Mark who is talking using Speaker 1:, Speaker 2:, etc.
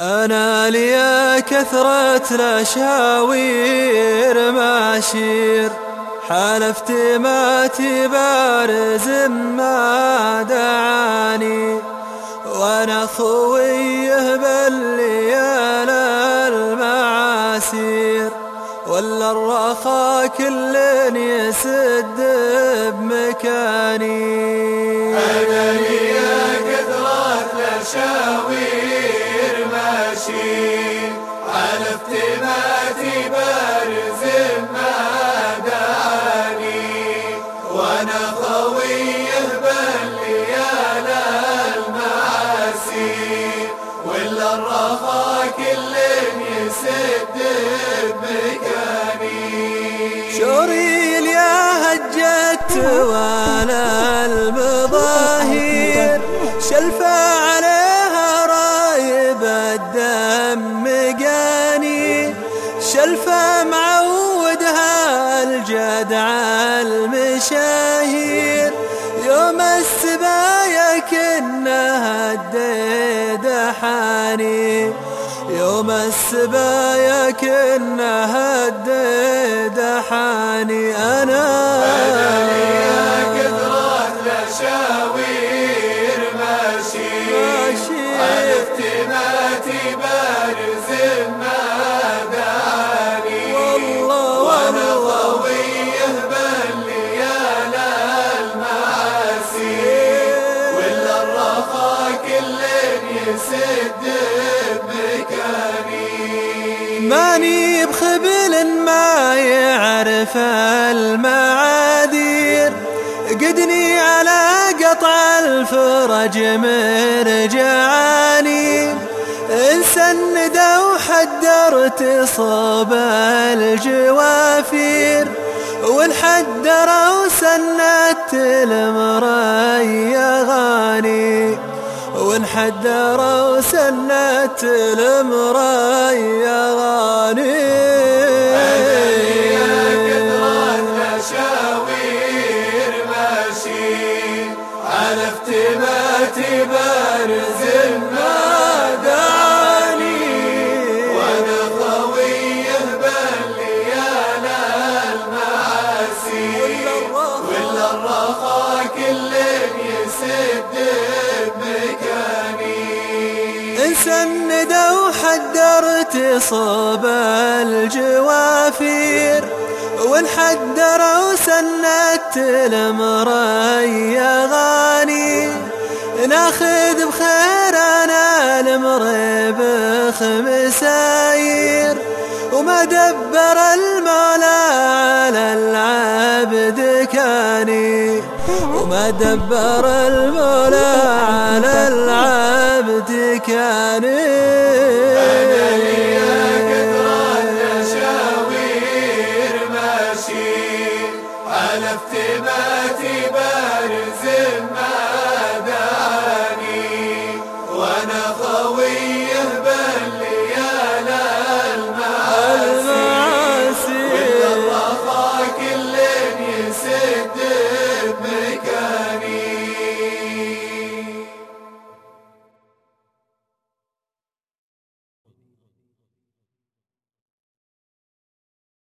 Speaker 1: أنا لي كثرة الأشاوير ماشير. حلفت ما تبارز ما دعاني. وأنا خويه بالليال المعاسير. ولا الرخا كل يسد بمكاني.
Speaker 2: ماشي حلفت ما تبارز ما دعاني وأنا خويه بالليال المعاسي ولا الرخا كل يسد بمكاني.
Speaker 1: شوري يا هجت ولا المظاهر. شلفة المشاهير يوم السبايا كنها الديد حاني يوم السبايا كنها الديد حاني أنا ماني بخبل ما يعرف المعاذير. قدني على قطع الفرج مرجعاني. سند وحدرت صوب الجوافير. والحدر وسنت المريا غاني وانحدر وسنت المريا
Speaker 2: حلفت ما تبارز ما دعاني وأنا خويه بالليال المعاسي ولا الرخا كل يسد بمكاني
Speaker 1: إن سند وحدرت صوب الجوافير. وانحدر وسنت المريا غاني ناخذ بخير أنا المريب خمساير وما دبر المولى على العبد كاني وما دبر المولى على العبد كاني
Speaker 2: كثرة الأشاوير ماشي